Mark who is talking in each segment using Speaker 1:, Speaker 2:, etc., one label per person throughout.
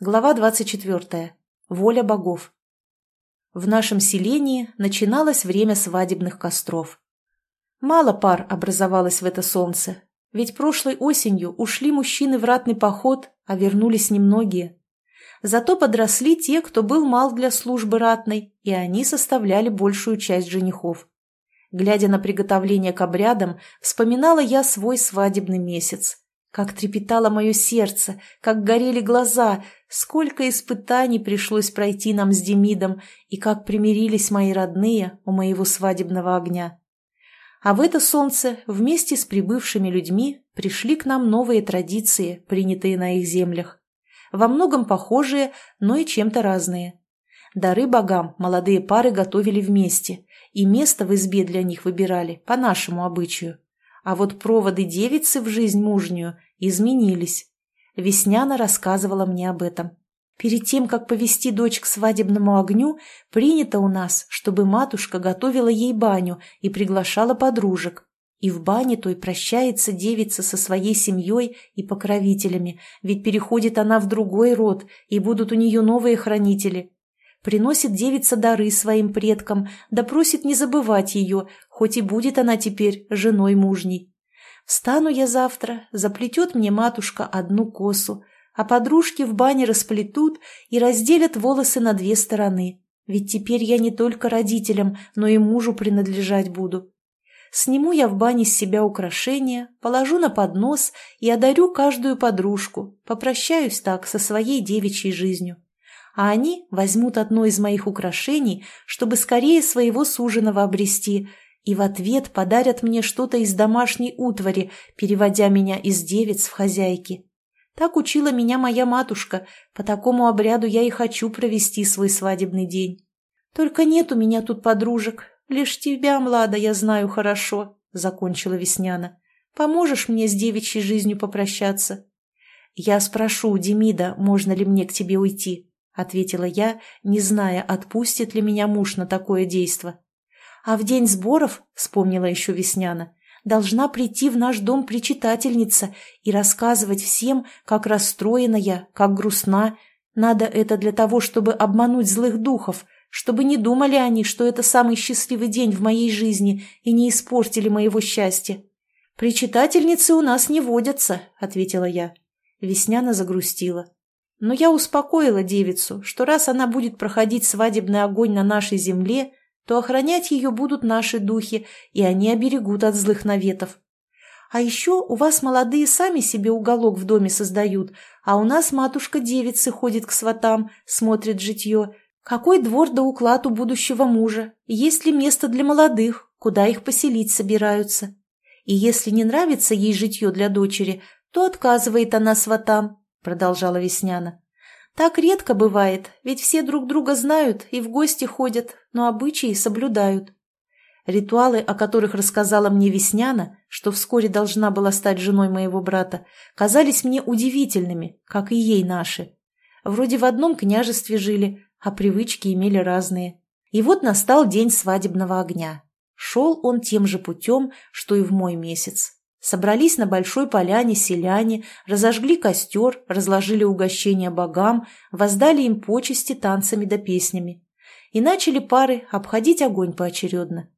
Speaker 1: Глава 24. Воля богов. В нашем селении начиналось время свадебных костров. Мало пар образовалось в это солнце, ведь прошлой осенью ушли мужчины в ратный поход, а вернулись немногие. Зато подросли те, кто был мал для службы ратной, и они составляли большую часть женихов. Глядя на приготовление к обрядам, вспоминала я свой свадебный месяц. Как трепетало мое сердце, как горели глаза, сколько испытаний пришлось пройти нам с Демидом, и как примирились мои родные у моего свадебного огня. А в это солнце вместе с прибывшими людьми пришли к нам новые традиции, принятые на их землях. Во многом похожие, но и чем-то разные. Дары богам молодые пары готовили вместе, и место в избе для них выбирали по нашему обычаю. А вот проводы девицы в жизнь мужнюю изменились. Весняна рассказывала мне об этом. Перед тем, как повести дочь к свадебному огню, принято у нас, чтобы матушка готовила ей баню и приглашала подружек. И в бане той прощается девица со своей семьей и покровителями, ведь переходит она в другой род, и будут у нее новые хранители. Приносит девица дары своим предкам, да просит не забывать ее, хоть и будет она теперь женой мужней. Встану я завтра, заплетет мне матушка одну косу, а подружки в бане расплетут и разделят волосы на две стороны. Ведь теперь я не только родителям, но и мужу принадлежать буду. Сниму я в бане с себя украшения, положу на поднос и одарю каждую подружку, попрощаюсь так со своей девичьей жизнью. А они возьмут одно из моих украшений, чтобы скорее своего суженого обрести – и в ответ подарят мне что-то из домашней утвари, переводя меня из девиц в хозяйки. Так учила меня моя матушка, по такому обряду я и хочу провести свой свадебный день. Только нет у меня тут подружек, лишь тебя, Млада, я знаю хорошо, — закончила Весняна. Поможешь мне с девичьей жизнью попрощаться? Я спрошу у Демида, можно ли мне к тебе уйти, — ответила я, не зная, отпустит ли меня муж на такое действо. А в день сборов, вспомнила еще Весняна, должна прийти в наш дом причитательница и рассказывать всем, как расстроена я, как грустна. Надо это для того, чтобы обмануть злых духов, чтобы не думали они, что это самый счастливый день в моей жизни и не испортили моего счастья. «Причитательницы у нас не водятся», — ответила я. Весняна загрустила. Но я успокоила девицу, что раз она будет проходить свадебный огонь на нашей земле, то охранять ее будут наши духи, и они оберегут от злых наветов. А еще у вас молодые сами себе уголок в доме создают, а у нас матушка девицы ходит к сватам, смотрит житье. Какой двор да уклад у будущего мужа? Есть ли место для молодых? Куда их поселить собираются? И если не нравится ей житье для дочери, то отказывает она сватам, продолжала Весняна. Так редко бывает, ведь все друг друга знают и в гости ходят, но обычаи соблюдают. Ритуалы, о которых рассказала мне Весняна, что вскоре должна была стать женой моего брата, казались мне удивительными, как и ей наши. Вроде в одном княжестве жили, а привычки имели разные. И вот настал день свадебного огня. Шел он тем же путем, что и в мой месяц. Собрались на большой поляне селяне, разожгли костер, разложили угощения богам, воздали им почести танцами да песнями. И начали пары обходить огонь поочередно.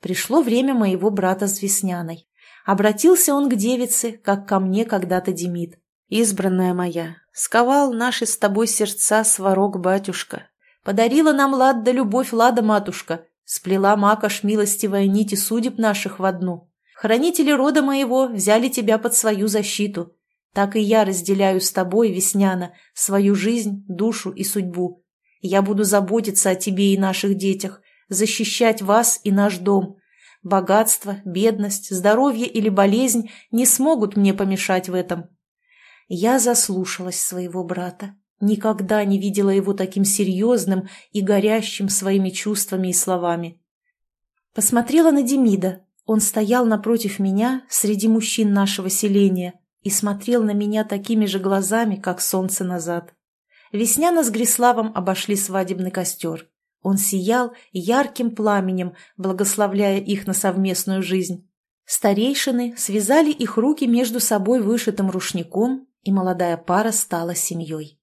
Speaker 1: Пришло время моего брата с Весняной. Обратился он к девице, как ко мне когда-то Демид. «Избранная моя, сковал наши с тобой сердца сварог батюшка. Подарила нам лад да любовь лада матушка, сплела макаш милостивая нити судеб наших в одну. Хранители рода моего взяли тебя под свою защиту. Так и я разделяю с тобой, Весняна, свою жизнь, душу и судьбу. Я буду заботиться о тебе и наших детях, защищать вас и наш дом. Богатство, бедность, здоровье или болезнь не смогут мне помешать в этом. Я заслушалась своего брата. Никогда не видела его таким серьезным и горящим своими чувствами и словами. Посмотрела на Демида, он стоял напротив меня среди мужчин нашего селения и смотрел на меня такими же глазами, как солнце назад. Весняна с Гриславом обошли свадебный костер. Он сиял ярким пламенем, благословляя их на совместную жизнь. Старейшины связали их руки между собой вышитым рушником, и молодая пара стала семьей.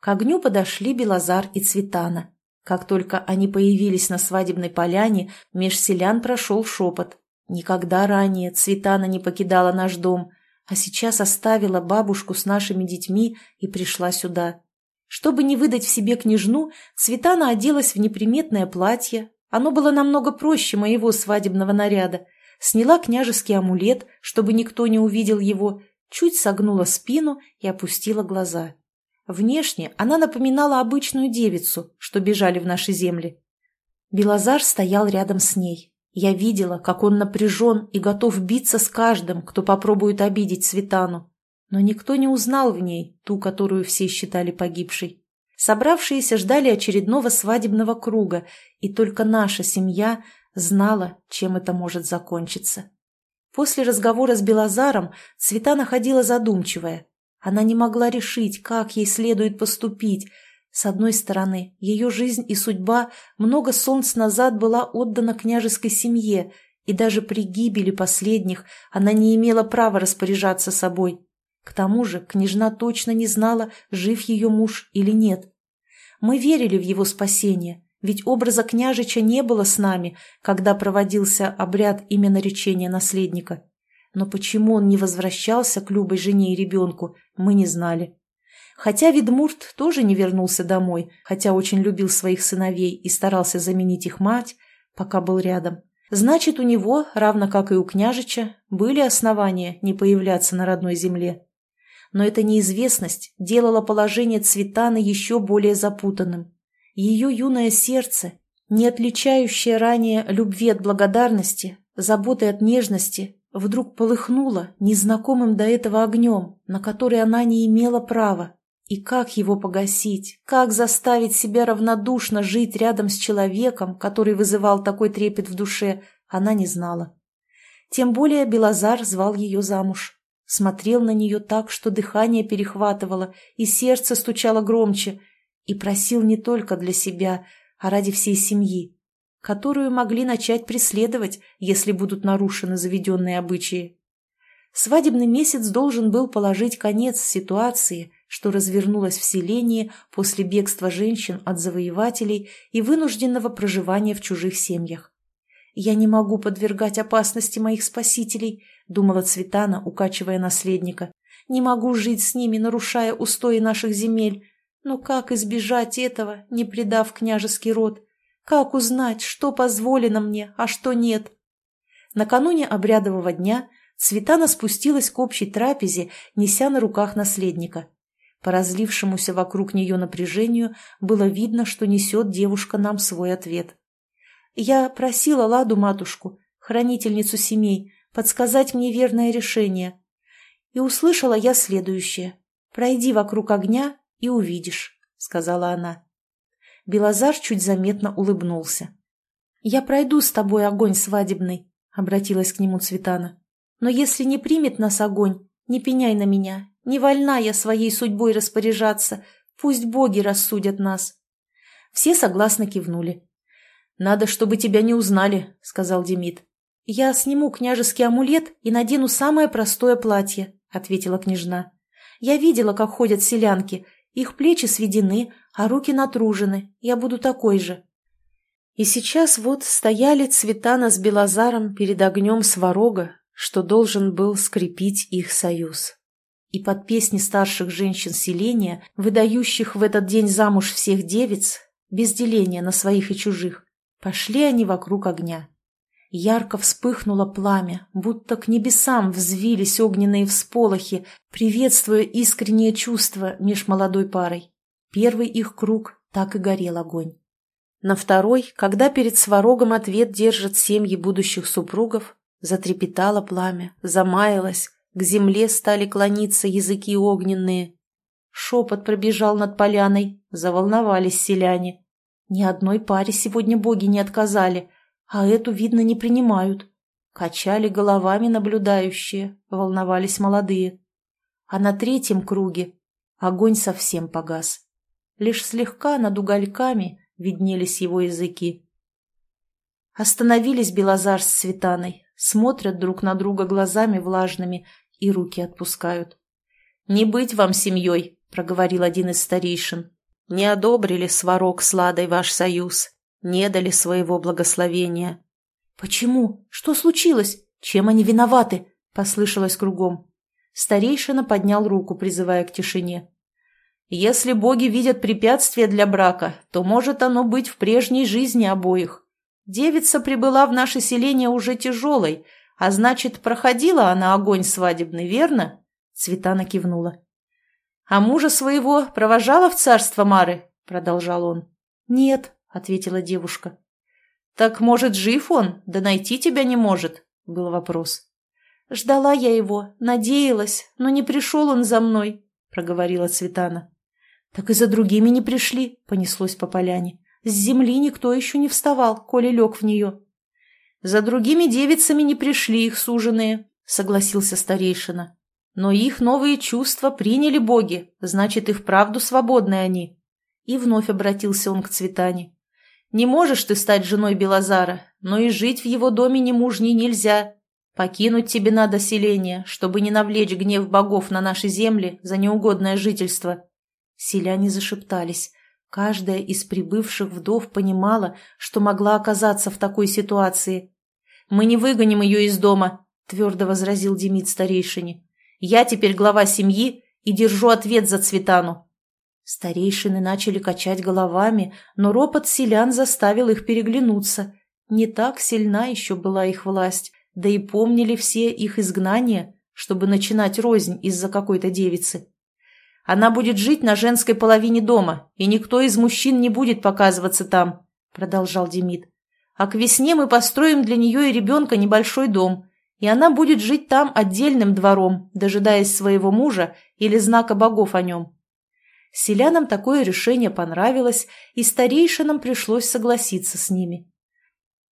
Speaker 1: К огню подошли Белозар и Цветана. Как только они появились на свадебной поляне, меж селян прошел шепот. Никогда ранее Цветана не покидала наш дом, а сейчас оставила бабушку с нашими детьми и пришла сюда. Чтобы не выдать в себе княжну, Цветана оделась в неприметное платье. Оно было намного проще моего свадебного наряда. Сняла княжеский амулет, чтобы никто не увидел его, чуть согнула спину и опустила глаза. Внешне она напоминала обычную девицу, что бежали в наши земли. Белозар стоял рядом с ней. Я видела, как он напряжен и готов биться с каждым, кто попробует обидеть Светану но никто не узнал в ней ту, которую все считали погибшей. Собравшиеся ждали очередного свадебного круга, и только наша семья знала, чем это может закончиться. После разговора с Белозаром Цвета находила задумчивая. Она не могла решить, как ей следует поступить. С одной стороны, ее жизнь и судьба много солнц назад была отдана княжеской семье, и даже при гибели последних она не имела права распоряжаться собой. К тому же княжна точно не знала, жив ее муж или нет. Мы верили в его спасение, ведь образа княжича не было с нами, когда проводился обряд именно речения наследника. Но почему он не возвращался к любой жене и ребенку, мы не знали. Хотя Ведмурт тоже не вернулся домой, хотя очень любил своих сыновей и старался заменить их мать, пока был рядом. Значит, у него, равно как и у княжича, были основания не появляться на родной земле но эта неизвестность делала положение Цветаны еще более запутанным. Ее юное сердце, не отличающее ранее любви от благодарности, заботы от нежности, вдруг полыхнуло незнакомым до этого огнем, на который она не имела права. И как его погасить? Как заставить себя равнодушно жить рядом с человеком, который вызывал такой трепет в душе, она не знала. Тем более Белозар звал ее замуж смотрел на нее так, что дыхание перехватывало и сердце стучало громче, и просил не только для себя, а ради всей семьи, которую могли начать преследовать, если будут нарушены заведенные обычаи. Свадебный месяц должен был положить конец ситуации, что развернулась в селении после бегства женщин от завоевателей и вынужденного проживания в чужих семьях. Я не могу подвергать опасности моих спасителей, думала Цветана, укачивая наследника. «Не могу жить с ними, нарушая устои наших земель. Но как избежать этого, не предав княжеский род? Как узнать, что позволено мне, а что нет?» Накануне обрядового дня Цветана спустилась к общей трапезе, неся на руках наследника. По разлившемуся вокруг нее напряжению было видно, что несет девушка нам свой ответ. «Я просила Ладу матушку, хранительницу семей, подсказать мне верное решение. И услышала я следующее. «Пройди вокруг огня и увидишь», — сказала она. Белозар чуть заметно улыбнулся. «Я пройду с тобой огонь свадебный», — обратилась к нему Цветана. «Но если не примет нас огонь, не пеняй на меня, не вольна я своей судьбой распоряжаться, пусть боги рассудят нас». Все согласно кивнули. «Надо, чтобы тебя не узнали», — сказал Демид. «Я сниму княжеский амулет и надену самое простое платье», — ответила княжна. «Я видела, как ходят селянки. Их плечи сведены, а руки натружены. Я буду такой же». И сейчас вот стояли Цветана с Белозаром перед огнем сварога, что должен был скрепить их союз. И под песни старших женщин селения, выдающих в этот день замуж всех девиц, без деления на своих и чужих, пошли они вокруг огня. Ярко вспыхнуло пламя, будто к небесам взвились огненные всполохи, приветствуя искреннее чувство меж молодой парой. Первый их круг так и горел огонь. На второй, когда перед сварогом ответ держат семьи будущих супругов, затрепетало пламя, замаялось, к земле стали клониться языки огненные. Шепот пробежал над поляной, заволновались селяне. Ни одной паре сегодня боги не отказали — а эту, видно, не принимают. Качали головами наблюдающие, волновались молодые. А на третьем круге огонь совсем погас. Лишь слегка над угольками виднелись его языки. Остановились Белозар с Светаной, смотрят друг на друга глазами влажными и руки отпускают. «Не быть вам семьей», — проговорил один из старейшин. «Не одобрили сварог с Ладой ваш союз, не дали своего благословения». «Почему? Что случилось? Чем они виноваты?» — послышалось кругом. Старейшина поднял руку, призывая к тишине. «Если боги видят препятствие для брака, то может оно быть в прежней жизни обоих. Девица прибыла в наше селение уже тяжелой, а значит, проходила она огонь свадебный, верно?» Цветана кивнула. «А мужа своего провожала в царство Мары?» — продолжал он. «Нет», — ответила девушка. «Так, может, жив он, да найти тебя не может?» — был вопрос. «Ждала я его, надеялась, но не пришел он за мной», — проговорила Цветана. «Так и за другими не пришли», — понеслось по поляне. «С земли никто еще не вставал, коли лег в нее». «За другими девицами не пришли их суженые», — согласился старейшина. «Но их новые чувства приняли боги, значит, и вправду свободны они». И вновь обратился он к Цветане. «Не можешь ты стать женой Белозара, но и жить в его доме немужней нельзя. Покинуть тебе надо селение, чтобы не навлечь гнев богов на наши земли за неугодное жительство». Селяне зашептались. Каждая из прибывших вдов понимала, что могла оказаться в такой ситуации. «Мы не выгоним ее из дома», — твердо возразил Демид старейшине. «Я теперь глава семьи и держу ответ за Цветану». Старейшины начали качать головами, но ропот селян заставил их переглянуться. Не так сильна еще была их власть, да и помнили все их изгнание, чтобы начинать рознь из-за какой-то девицы. Она будет жить на женской половине дома, и никто из мужчин не будет показываться там», — продолжал Демид. «А к весне мы построим для нее и ребенка небольшой дом, и она будет жить там отдельным двором, дожидаясь своего мужа или знака богов о нем». Селянам такое решение понравилось, и старейшинам пришлось согласиться с ними.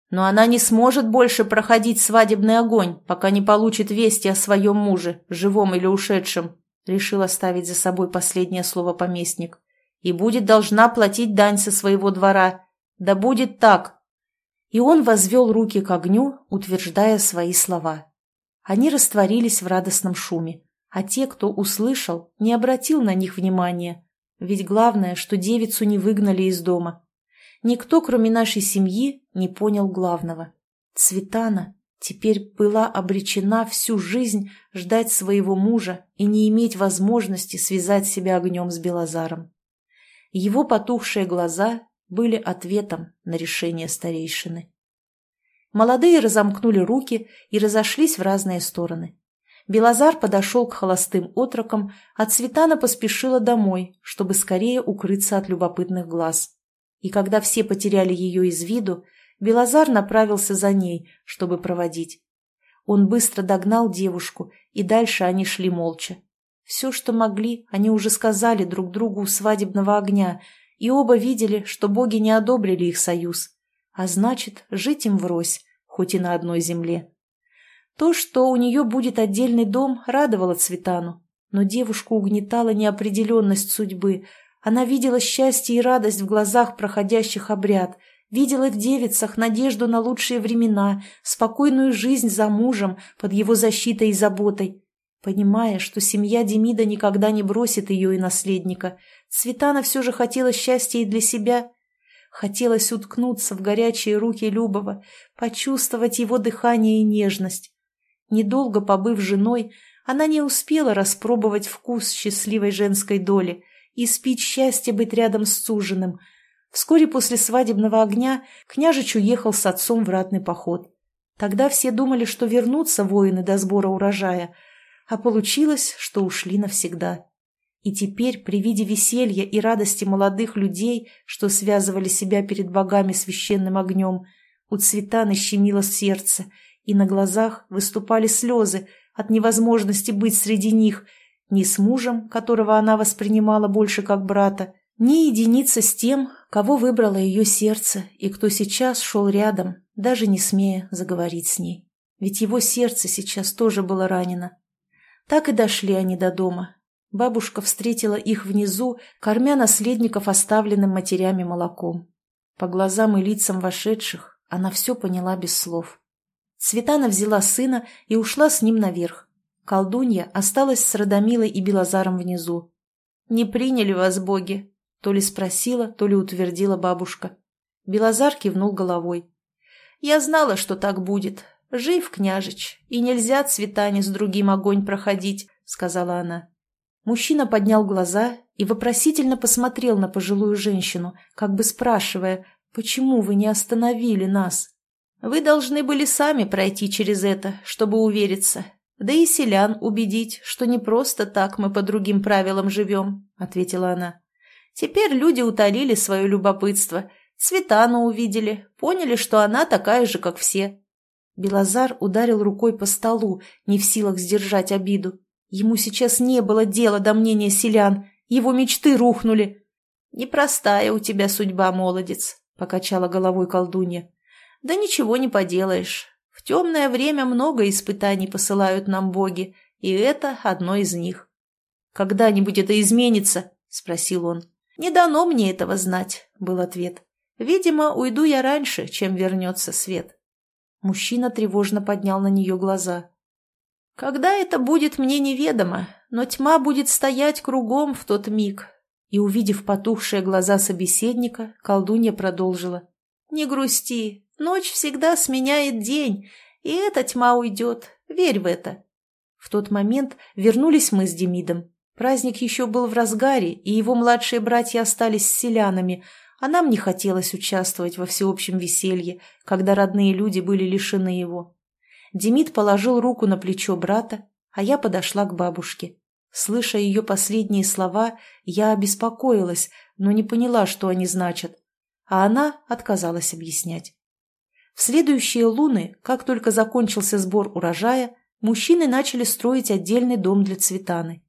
Speaker 1: Но она не сможет больше проходить свадебный огонь, пока не получит вести о своем муже, живом или ушедшем, решил оставить за собой последнее слово поместник. И будет должна платить дань со своего двора. Да будет так. И он возвел руки к огню, утверждая свои слова. Они растворились в радостном шуме, а те, кто услышал, не обратил на них внимания, ведь главное, что девицу не выгнали из дома. Никто, кроме нашей семьи, не понял главного. Цветана теперь была обречена всю жизнь ждать своего мужа и не иметь возможности связать себя огнем с Белозаром. Его потухшие глаза были ответом на решение старейшины. Молодые разомкнули руки и разошлись в разные стороны. Белозар подошел к холостым отрокам, а Цветана поспешила домой, чтобы скорее укрыться от любопытных глаз. И когда все потеряли ее из виду, Белозар направился за ней, чтобы проводить. Он быстро догнал девушку, и дальше они шли молча. Все, что могли, они уже сказали друг другу у свадебного огня, и оба видели, что боги не одобрили их союз. А значит, жить им врозь, хоть и на одной земле. То, что у нее будет отдельный дом, радовало Цветану, но девушку угнетала неопределенность судьбы, она видела счастье и радость в глазах проходящих обряд, видела в девицах надежду на лучшие времена, спокойную жизнь за мужем под его защитой и заботой. Понимая, что семья Демида никогда не бросит ее и наследника, Светана все же хотела счастья и для себя. Хотелось уткнуться в горячие руки Любова, почувствовать его дыхание и нежность. Недолго побыв женой, она не успела распробовать вкус счастливой женской доли – и спить счастье быть рядом с суженым. Вскоре после свадебного огня княжич уехал с отцом в ратный поход. Тогда все думали, что вернутся воины до сбора урожая, а получилось, что ушли навсегда. И теперь при виде веселья и радости молодых людей, что связывали себя перед богами священным огнем, у Цветаны щемило сердце, и на глазах выступали слезы от невозможности быть среди них – ни с мужем, которого она воспринимала больше как брата, ни единица с тем, кого выбрало ее сердце и кто сейчас шел рядом, даже не смея заговорить с ней. Ведь его сердце сейчас тоже было ранено. Так и дошли они до дома. Бабушка встретила их внизу, кормя наследников оставленным матерями молоком. По глазам и лицам вошедших она все поняла без слов. Светана взяла сына и ушла с ним наверх. Колдунья осталась с Радомилой и Белозаром внизу. Не приняли вас боги?» То ли спросила, то ли утвердила бабушка. Белозар кивнул головой. «Я знала, что так будет. Жив, княжич, и нельзя цветане с другим огонь проходить», — сказала она. Мужчина поднял глаза и вопросительно посмотрел на пожилую женщину, как бы спрашивая, «Почему вы не остановили нас?» «Вы должны были сами пройти через это, чтобы увериться, да и селян убедить, что не просто так мы по другим правилам живем», — ответила она. «Теперь люди утолили свое любопытство, Цветану увидели, поняли, что она такая же, как все». Белозар ударил рукой по столу, не в силах сдержать обиду. Ему сейчас не было дела до мнения селян, его мечты рухнули. «Непростая у тебя судьба, молодец», — покачала головой колдунья. «Да ничего не поделаешь. В темное время много испытаний посылают нам боги, и это одно из них». «Когда-нибудь это изменится?» — спросил он. «Не дано мне этого знать», — был ответ. «Видимо, уйду я раньше, чем вернется свет». Мужчина тревожно поднял на нее глаза. Когда это будет, мне неведомо, но тьма будет стоять кругом в тот миг. И, увидев потухшие глаза собеседника, колдунья продолжила. «Не грусти, ночь всегда сменяет день, и эта тьма уйдет, верь в это». В тот момент вернулись мы с Демидом. Праздник еще был в разгаре, и его младшие братья остались с селянами, а нам не хотелось участвовать во всеобщем веселье, когда родные люди были лишены его. Демид положил руку на плечо брата, а я подошла к бабушке. Слыша ее последние слова, я обеспокоилась, но не поняла, что они значат. А она отказалась объяснять. В следующие луны, как только закончился сбор урожая, мужчины начали строить отдельный дом для Цветаны.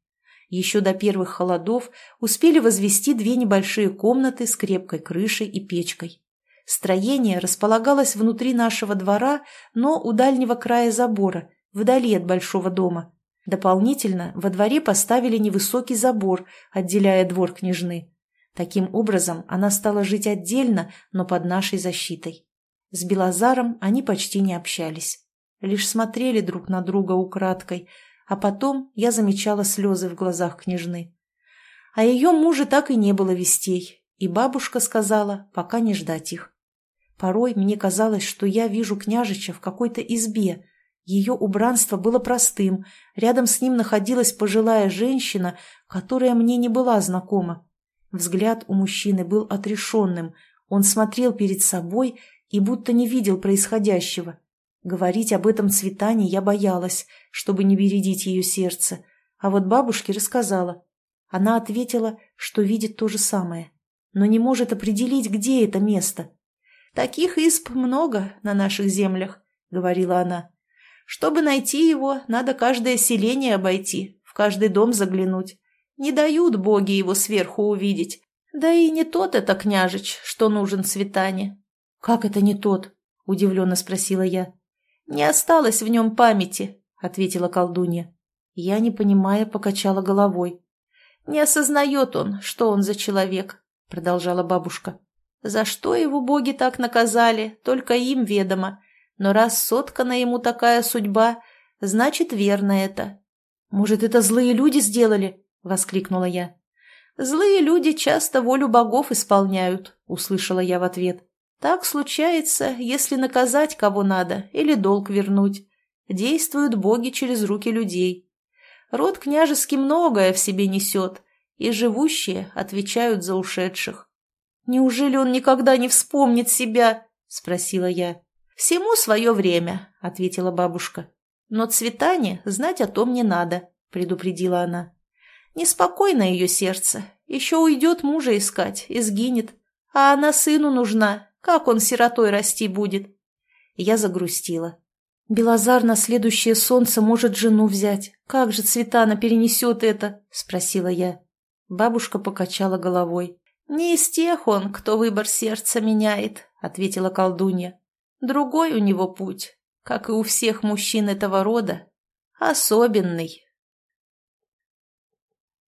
Speaker 1: Еще до первых холодов успели возвести две небольшие комнаты с крепкой крышей и печкой. Строение располагалось внутри нашего двора, но у дальнего края забора, вдали от большого дома. Дополнительно во дворе поставили невысокий забор, отделяя двор княжны. Таким образом, она стала жить отдельно, но под нашей защитой. С Белозаром они почти не общались. Лишь смотрели друг на друга украдкой, а потом я замечала слезы в глазах княжны. А ее мужа так и не было вестей, и бабушка сказала, пока не ждать их. Порой мне казалось, что я вижу княжича в какой-то избе. Ее убранство было простым, рядом с ним находилась пожилая женщина, которая мне не была знакома. Взгляд у мужчины был отрешенным, он смотрел перед собой и будто не видел происходящего. Говорить об этом Цветане я боялась, чтобы не бередить ее сердце, а вот бабушке рассказала. Она ответила, что видит то же самое, но не может определить, где это место. «Таких исп много на наших землях», — говорила она. «Чтобы найти его, надо каждое селение обойти, в каждый дом заглянуть. Не дают боги его сверху увидеть. Да и не тот это княжич, что нужен Светане». «Как это не тот?» — удивленно спросила я. «Не осталось в нем памяти», — ответила колдунья. Я, не понимая, покачала головой. «Не осознает он, что он за человек», — продолжала бабушка. За что его боги так наказали, только им ведомо. Но раз соткана ему такая судьба, значит, верно это. «Может, это злые люди сделали?» — воскликнула я. «Злые люди часто волю богов исполняют», — услышала я в ответ. «Так случается, если наказать кого надо или долг вернуть. Действуют боги через руки людей. Род княжеский многое в себе несет, и живущие отвечают за ушедших. «Неужели он никогда не вспомнит себя?» – спросила я. «Всему свое время», – ответила бабушка. «Но Цветане знать о том не надо», – предупредила она. «Неспокойно ее сердце. Еще уйдет мужа искать и сгинет. А она сыну нужна. Как он сиротой расти будет?» Я загрустила. «Белозар на следующее солнце может жену взять. Как же Цветана перенесет это?» – спросила я. Бабушка покачала головой. «Не из тех он, кто выбор сердца меняет», — ответила колдунья. «Другой у него путь, как и у всех мужчин этого рода. Особенный,